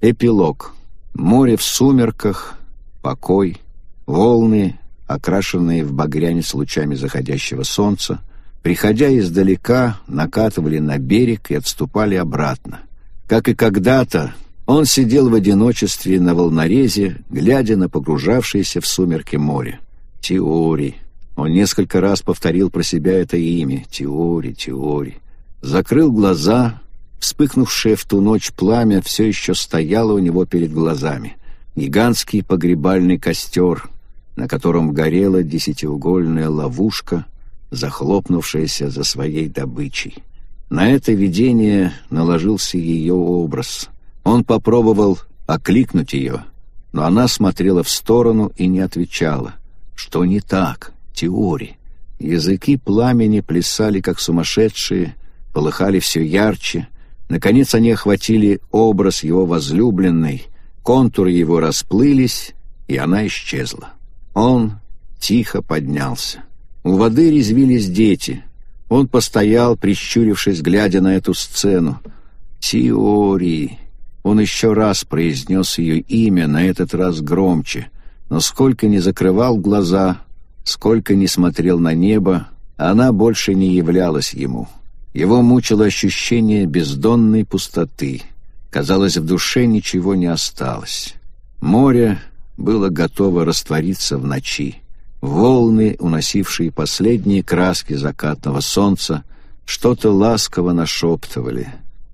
Эпилог. Море в сумерках, покой, волны, окрашенные в багрянец лучами заходящего солнца, приходя издалека, накатывали на берег и отступали обратно. Как и когда-то, он сидел в одиночестве на волнорезе, глядя на погружавшееся в сумерки море. Теорий. Он несколько раз повторил про себя это имя. Теорий, теорий. Закрыл глаза. Вспыхнувшее в ту ночь пламя все еще стояло у него перед глазами. Гигантский погребальный костер, на котором горела десятиугольная ловушка, захлопнувшаяся за своей добычей. На это видение наложился ее образ. Он попробовал окликнуть ее, но она смотрела в сторону и не отвечала. Что не так? Теории. Языки пламени плясали, как сумасшедшие, полыхали все ярче. Наконец они охватили образ его возлюбленной, контуры его расплылись, и она исчезла. Он тихо поднялся. У воды резвились дети. Он постоял, прищурившись, глядя на эту сцену. Теории. Он еще раз произнес ее имя, на этот раз громче. Но сколько не закрывал глаза, сколько не смотрел на небо, она больше не являлась ему. Его мучило ощущение бездонной пустоты. Казалось, в душе ничего не осталось. Море было готово раствориться в ночи. Волны, уносившие последние краски закатного солнца, что-то ласково нашептывали.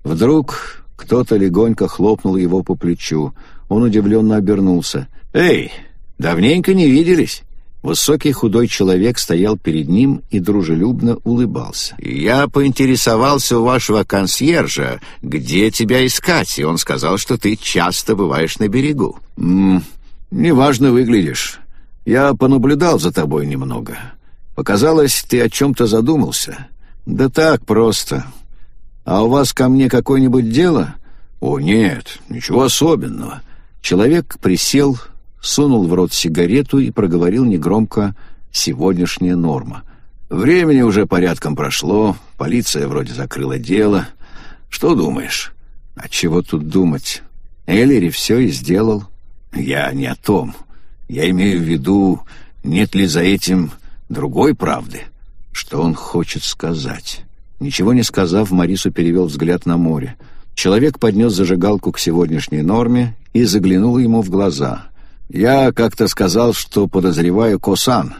Вдруг кто-то легонько хлопнул его по плечу. Он удивленно обернулся. «Эй, давненько не виделись!» Высокий худой человек стоял перед ним и дружелюбно улыбался. «Я поинтересовался у вашего консьержа, где тебя искать, и он сказал, что ты часто бываешь на берегу». «М -м, «Неважно выглядишь. Я понаблюдал за тобой немного. Показалось, ты о чем-то задумался. Да так просто. А у вас ко мне какое-нибудь дело?» «О, нет, ничего особенного». Человек присел, сунул в рот сигарету и проговорил негромко «сегодняшняя норма». «Времени уже порядком прошло, полиция вроде закрыла дело. Что думаешь?» «А чего тут думать? Эллири все и сделал». «Я не о том. Я имею в виду, нет ли за этим другой правды?» «Что он хочет сказать?» Ничего не сказав, Марису перевел взгляд на море. Человек поднес зажигалку к сегодняшней норме и заглянул ему в глаза — я как-то сказал, что подозреваю Косан.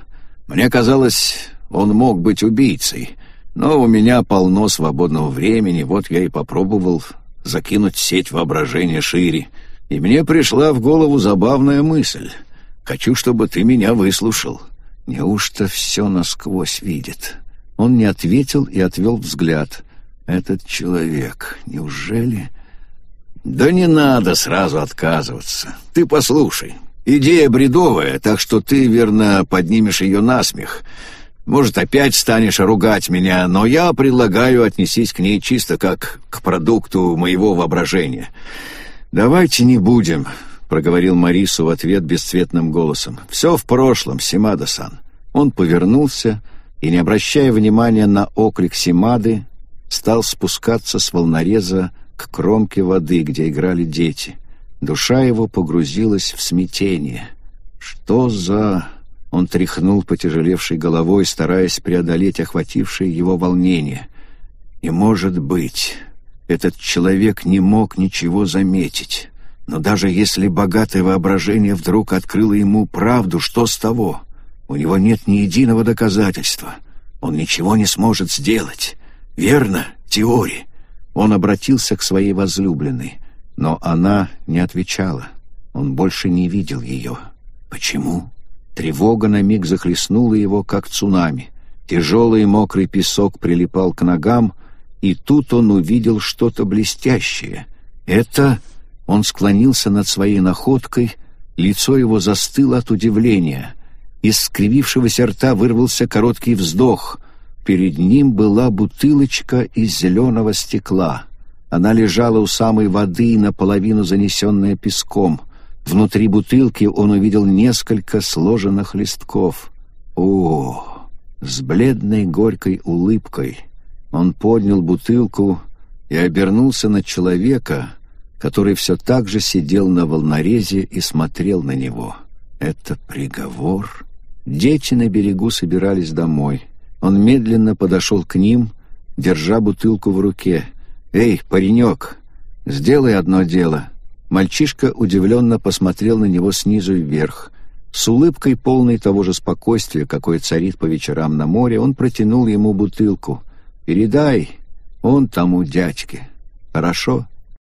Мне казалось, он мог быть убийцей. Но у меня полно свободного времени, вот я и попробовал закинуть сеть воображения шире. И мне пришла в голову забавная мысль. Хочу, чтобы ты меня выслушал. Неужто все насквозь видит? Он не ответил и отвел взгляд. Этот человек, неужели... Да не надо сразу отказываться. Ты послушай. Идея бредовая, так что ты, верно, поднимешь ее на смех. Может, опять станешь ругать меня, но я предлагаю отнестись к ней чисто как к продукту моего воображения. Давайте не будем, проговорил Марису в ответ бесцветным голосом. Все в прошлом, Симада-сан. Он повернулся и, не обращая внимания на оклик Симады, стал спускаться с волнореза к кромке воды, где играли дети. Душа его погрузилась в смятение. Что за... Он тряхнул потяжелевшей головой, стараясь преодолеть охватившее его волнение. И, может быть, этот человек не мог ничего заметить. Но даже если богатое воображение вдруг открыло ему правду, что с того? У него нет ни единого доказательства. Он ничего не сможет сделать. Верно, теория. Он обратился к своей возлюбленной. Но она не отвечала. Он больше не видел ее. Почему? Тревога на миг захлестнула его, как цунами. Тяжелый мокрый песок прилипал к ногам, и тут он увидел что-то блестящее. Это... Он склонился над своей находкой, лицо его застыло от удивления. Из скривившегося рта вырвался короткий вздох. Перед ним была бутылочка из зеленого стекла — она лежала у самой воды, наполовину занесенная песком. Внутри бутылки он увидел несколько сложенных листков. О, с бледной горькой улыбкой он поднял бутылку и обернулся на человека, который все так же сидел на волнорезе и смотрел на него. Это приговор. Дети на берегу собирались домой. Он медленно подошел к ним, держа бутылку в руке. «Эй, паренек, сделай одно дело». Мальчишка удивленно посмотрел на него снизу вверх. С улыбкой, полной того же спокойствия, какое царит по вечерам на море, он протянул ему бутылку. «Передай, он тому дядьке. Хорошо?»